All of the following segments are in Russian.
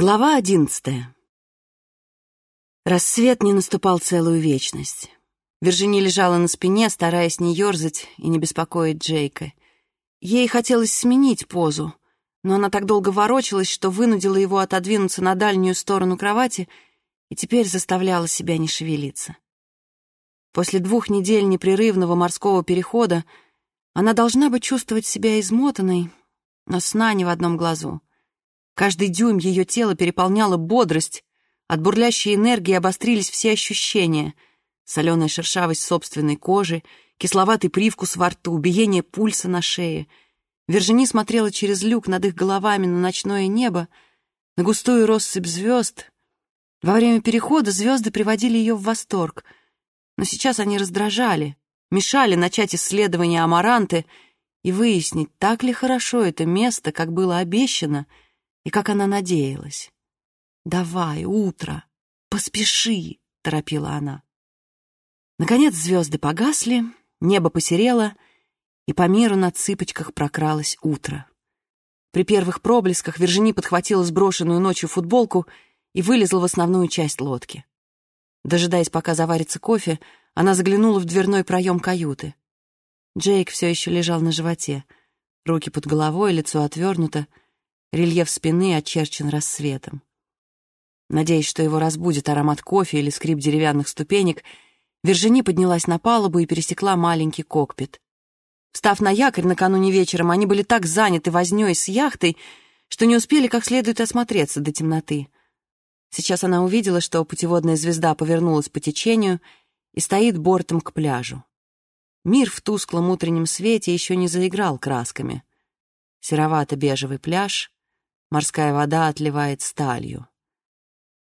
Глава одиннадцатая. Рассвет не наступал целую вечность. Виржини лежала на спине, стараясь не ерзать и не беспокоить Джейка. Ей хотелось сменить позу, но она так долго ворочалась, что вынудила его отодвинуться на дальнюю сторону кровати и теперь заставляла себя не шевелиться. После двух недель непрерывного морского перехода она должна бы чувствовать себя измотанной, но сна ни в одном глазу. Каждый дюйм ее тела переполняла бодрость, от бурлящей энергии обострились все ощущения. Соленая шершавость собственной кожи, кисловатый привкус во рту, биение пульса на шее. Вержини смотрела через люк над их головами на ночное небо, на густую россыпь звезд. Во время перехода звезды приводили ее в восторг, но сейчас они раздражали, мешали начать исследование Амаранты и выяснить, так ли хорошо это место, как было обещано — и как она надеялась. «Давай, утро, поспеши!» — торопила она. Наконец звезды погасли, небо посерело, и по миру на цыпочках прокралось утро. При первых проблесках Вержини подхватила сброшенную ночью футболку и вылезла в основную часть лодки. Дожидаясь, пока заварится кофе, она заглянула в дверной проем каюты. Джейк все еще лежал на животе, руки под головой, лицо отвернуто — Рельеф спины очерчен рассветом. Надеясь, что его разбудит аромат кофе или скрип деревянных ступенек, Вержини поднялась на палубу и пересекла маленький кокпит. Встав на якорь накануне вечером, они были так заняты вознёй с яхтой, что не успели как следует осмотреться до темноты. Сейчас она увидела, что путеводная звезда повернулась по течению и стоит бортом к пляжу. Мир в тусклом утреннем свете еще не заиграл красками. Серовато-бежевый пляж, Морская вода отливает сталью.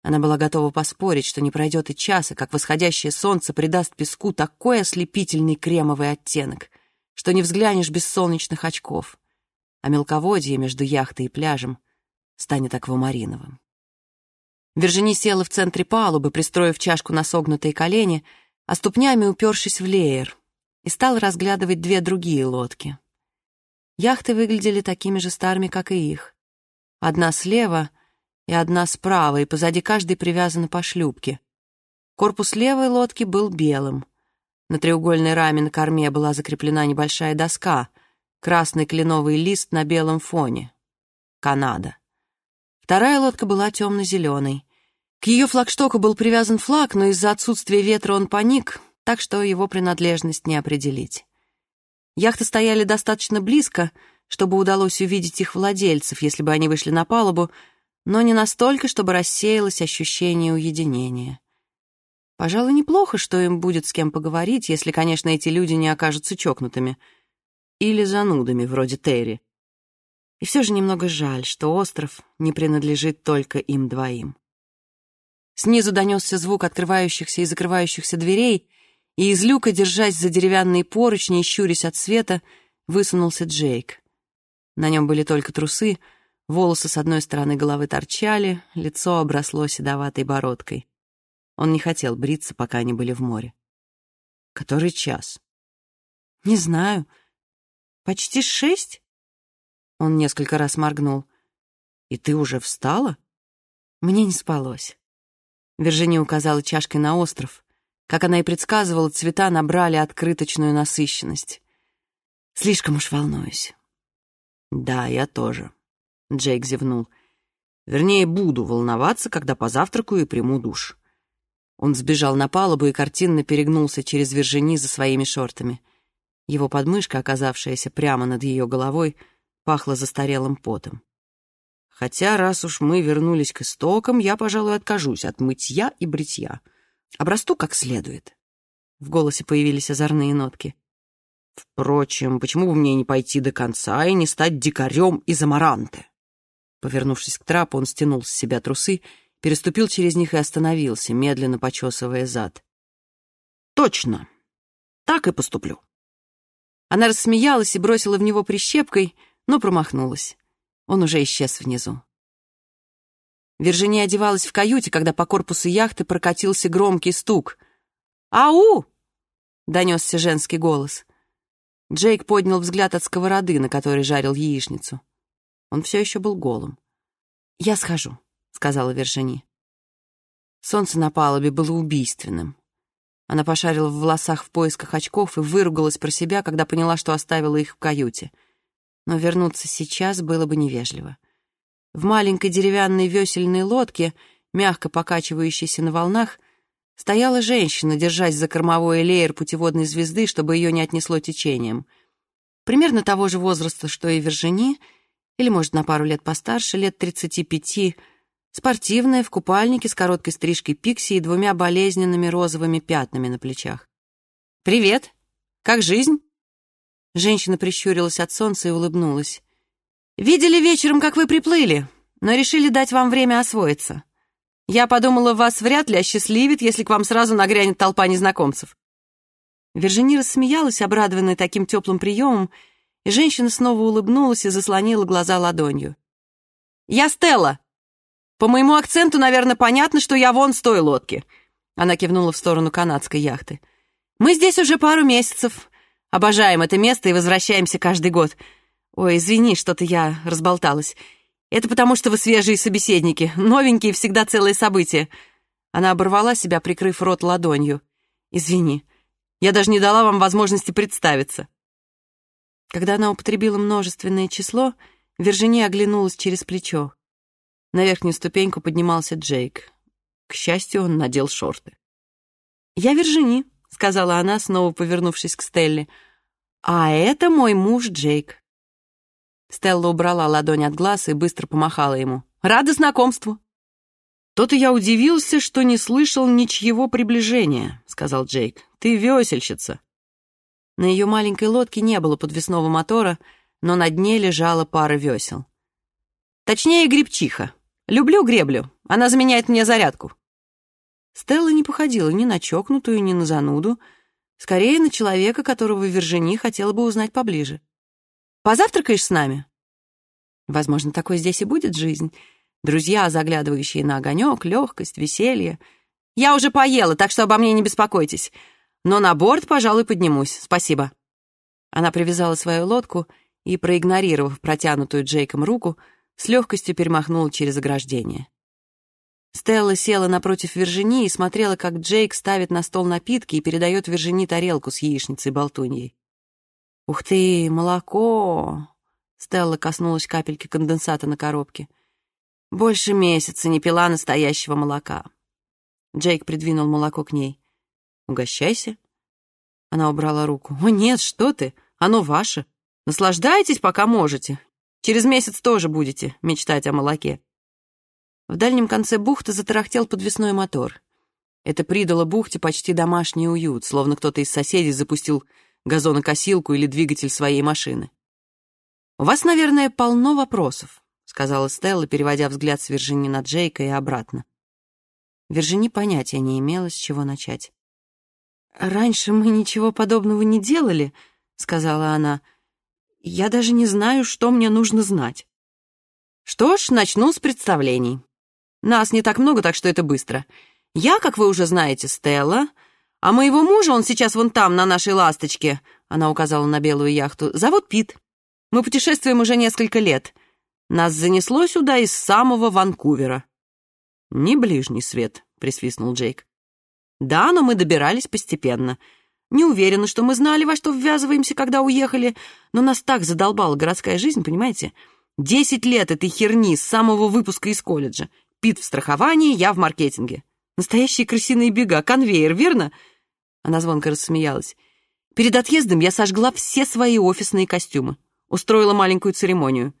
Она была готова поспорить, что не пройдет и часа, как восходящее солнце придаст песку такой ослепительный кремовый оттенок, что не взглянешь без солнечных очков, а мелководье между яхтой и пляжем станет аквамариновым. Вержини села в центре палубы, пристроив чашку на согнутые колени, а ступнями упершись в леер, и стал разглядывать две другие лодки. Яхты выглядели такими же старыми, как и их. Одна слева и одна справа, и позади каждой привязаны по шлюпке. Корпус левой лодки был белым. На треугольной раме на корме была закреплена небольшая доска, красный кленовый лист на белом фоне. Канада. Вторая лодка была темно-зеленой. К ее флагштоку был привязан флаг, но из-за отсутствия ветра он паник, так что его принадлежность не определить. Яхты стояли достаточно близко — чтобы удалось увидеть их владельцев, если бы они вышли на палубу, но не настолько, чтобы рассеялось ощущение уединения. Пожалуй, неплохо, что им будет с кем поговорить, если, конечно, эти люди не окажутся чокнутыми. Или занудами, вроде Терри. И все же немного жаль, что остров не принадлежит только им двоим. Снизу донесся звук открывающихся и закрывающихся дверей, и из люка, держась за деревянные поручни и щурясь от света, высунулся Джейк. На нем были только трусы, волосы с одной стороны головы торчали, лицо обросло седоватой бородкой. Он не хотел бриться, пока они были в море. «Который час?» «Не знаю. Почти шесть?» Он несколько раз моргнул. «И ты уже встала?» Мне не спалось. Виржиния указала чашкой на остров. Как она и предсказывала, цвета набрали открыточную насыщенность. Слишком уж волнуюсь. «Да, я тоже», — Джейк зевнул. «Вернее, буду волноваться, когда позавтракаю и приму душ». Он сбежал на палубу и картинно перегнулся через вержини за своими шортами. Его подмышка, оказавшаяся прямо над ее головой, пахла застарелым потом. Хотя, раз уж мы вернулись к истокам, я, пожалуй, откажусь от мытья и бритья. Обрасту как следует. В голосе появились озорные нотки. Впрочем, почему бы мне не пойти до конца и не стать дикарем из Амаранты? Повернувшись к трапу, он стянул с себя трусы, переступил через них и остановился, медленно почесывая зад. «Точно! Так и поступлю!» Она рассмеялась и бросила в него прищепкой, но промахнулась. Он уже исчез внизу. Виржиния одевалась в каюте, когда по корпусу яхты прокатился громкий стук. «Ау!» — донесся женский голос. Джейк поднял взгляд от сковороды, на которой жарил яичницу. Он все еще был голым. «Я схожу», — сказала Вержини. Солнце на палубе было убийственным. Она пошарила в волосах в поисках очков и выругалась про себя, когда поняла, что оставила их в каюте. Но вернуться сейчас было бы невежливо. В маленькой деревянной весельной лодке, мягко покачивающейся на волнах, стояла женщина, держась за кормовой леер путеводной звезды, чтобы ее не отнесло течением. Примерно того же возраста, что и Вержини, или, может, на пару лет постарше, лет 35, Спортивная, в купальнике с короткой стрижкой пикси и двумя болезненными розовыми пятнами на плечах. «Привет! Как жизнь?» Женщина прищурилась от солнца и улыбнулась. «Видели вечером, как вы приплыли, но решили дать вам время освоиться. Я подумала, вас вряд ли осчастливит, если к вам сразу нагрянет толпа незнакомцев». Вержини рассмеялась, обрадованная таким теплым приемом, и женщина снова улыбнулась и заслонила глаза ладонью. «Я Стелла!» По моему акценту, наверное, понятно, что я вон с той лодки». Она кивнула в сторону канадской яхты. «Мы здесь уже пару месяцев. Обожаем это место и возвращаемся каждый год. Ой, извини, что-то я разболталась. Это потому, что вы свежие собеседники, новенькие, всегда целое событие». Она оборвала себя, прикрыв рот ладонью. «Извини, я даже не дала вам возможности представиться». Когда она употребила множественное число, Виржиния оглянулась через плечо. На верхнюю ступеньку поднимался Джейк. К счастью, он надел шорты. «Я Вержини», — сказала она, снова повернувшись к Стелле. «А это мой муж Джейк». Стелла убрала ладонь от глаз и быстро помахала ему. «Рада знакомству!» «То-то я удивился, что не слышал ничьего приближения», — сказал Джейк. «Ты весельщица». На ее маленькой лодке не было подвесного мотора, но на дне лежала пара весел. Точнее, грибчиха, Люблю греблю, она заменяет мне зарядку». Стелла не походила ни на чокнутую, ни на зануду, скорее на человека, которого Вержини хотела бы узнать поближе. «Позавтракаешь с нами?» Возможно, такой здесь и будет жизнь. Друзья, заглядывающие на огонек, легкость, веселье. «Я уже поела, так что обо мне не беспокойтесь. Но на борт, пожалуй, поднимусь. Спасибо». Она привязала свою лодку и, проигнорировав протянутую Джейком руку, с легкостью перемахнул через ограждение. Стелла села напротив Вержини и смотрела, как Джейк ставит на стол напитки и передает Вержини тарелку с яичницей-болтуньей. «Ух ты, молоко!» Стелла коснулась капельки конденсата на коробке. «Больше месяца не пила настоящего молока». Джейк придвинул молоко к ней. «Угощайся». Она убрала руку. «О, нет, что ты! Оно ваше. Наслаждайтесь, пока можете. Через месяц тоже будете мечтать о молоке». В дальнем конце бухты затарахтел подвесной мотор. Это придало бухте почти домашний уют, словно кто-то из соседей запустил газонокосилку или двигатель своей машины. «У вас, наверное, полно вопросов», — сказала Стелла, переводя взгляд с Виржини на Джейка и обратно. Виржини понятия не имела, с чего начать. «Раньше мы ничего подобного не делали», — сказала она, — я даже не знаю, что мне нужно знать. Что ж, начну с представлений. Нас не так много, так что это быстро. Я, как вы уже знаете, Стелла, а моего мужа, он сейчас вон там, на нашей «Ласточке», она указала на белую яхту, зовут Пит. Мы путешествуем уже несколько лет. Нас занесло сюда из самого Ванкувера. «Не ближний свет», — присвистнул Джейк. «Да, но мы добирались постепенно. Не уверена, что мы знали, во что ввязываемся, когда уехали, но нас так задолбала городская жизнь, понимаете? Десять лет этой херни с самого выпуска из колледжа. Пит в страховании, я в маркетинге. Настоящие крысиные бега, конвейер, верно?» Она звонко рассмеялась. «Перед отъездом я сожгла все свои офисные костюмы. Устроила маленькую церемонию.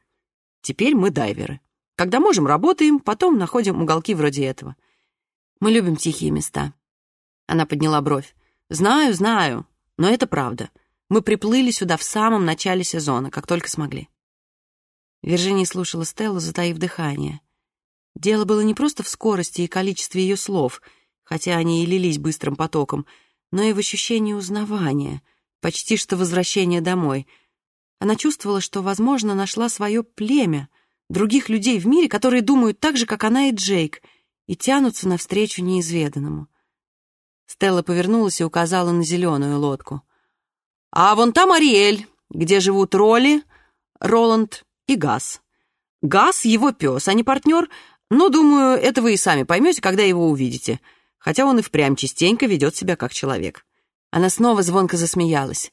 Теперь мы дайверы. Когда можем, работаем, потом находим уголки вроде этого. Мы любим тихие места». Она подняла бровь. «Знаю, знаю, но это правда. Мы приплыли сюда в самом начале сезона, как только смогли». Виржиния слушала Стеллу, затаив дыхание. Дело было не просто в скорости и количестве ее слов, хотя они и лились быстрым потоком, но и в ощущении узнавания, почти что возвращения домой. Она чувствовала, что, возможно, нашла свое племя, других людей в мире, которые думают так же, как она и Джейк, и тянутся навстречу неизведанному. Стелла повернулась и указала на зеленую лодку. «А вон там Ариэль, где живут Роли, Роланд и Газ. Газ — его пес, а не партнер. Ну, думаю, это вы и сами поймете, когда его увидите. Хотя он и впрямь частенько ведет себя как человек». Она снова звонко засмеялась.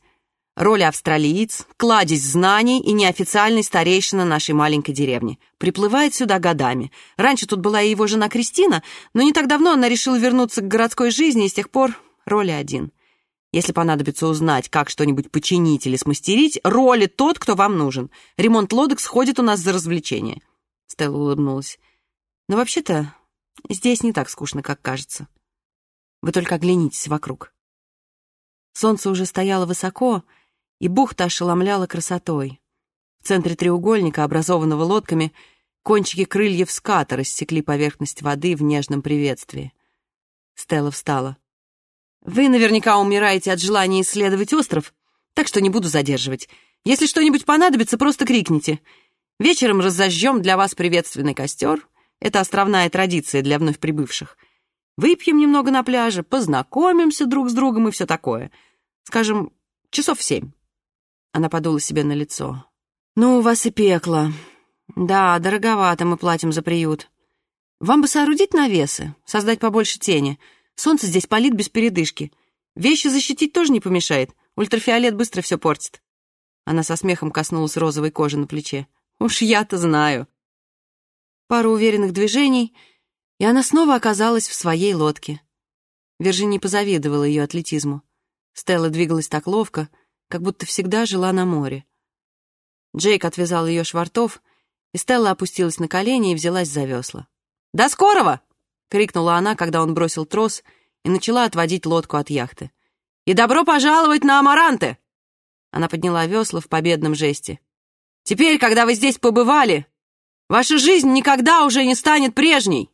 Роль австралиец, кладезь знаний и неофициальный старейшина нашей маленькой деревни. Приплывает сюда годами. Раньше тут была и его жена Кристина, но не так давно она решила вернуться к городской жизни, и с тех пор роли один. Если понадобится узнать, как что-нибудь починить или смастерить, роли тот, кто вам нужен. Ремонт лодок сходит у нас за развлечение. Стелла улыбнулась. Но вообще-то здесь не так скучно, как кажется. Вы только оглянитесь вокруг. Солнце уже стояло высоко, и бухта ошеломляла красотой. В центре треугольника, образованного лодками, кончики крыльев ската рассекли поверхность воды в нежном приветствии. Стелла встала. «Вы наверняка умираете от желания исследовать остров, так что не буду задерживать. Если что-нибудь понадобится, просто крикните. Вечером разожжем для вас приветственный костер. Это островная традиция для вновь прибывших. Выпьем немного на пляже, познакомимся друг с другом и все такое. Скажем, часов в семь. Она подула себе на лицо. «Ну, у вас и пекло. Да, дороговато мы платим за приют. Вам бы соорудить навесы, создать побольше тени. Солнце здесь палит без передышки. Вещи защитить тоже не помешает. Ультрафиолет быстро все портит». Она со смехом коснулась розовой кожи на плече. «Уж я-то знаю». Пару уверенных движений, и она снова оказалась в своей лодке. Виржини позавидовала ее атлетизму. Стелла двигалась так ловко, как будто всегда жила на море. Джейк отвязал ее швартов, и Стелла опустилась на колени и взялась за весла. «До скорого!» — крикнула она, когда он бросил трос и начала отводить лодку от яхты. «И добро пожаловать на Амаранте!» Она подняла весла в победном жесте. «Теперь, когда вы здесь побывали, ваша жизнь никогда уже не станет прежней!»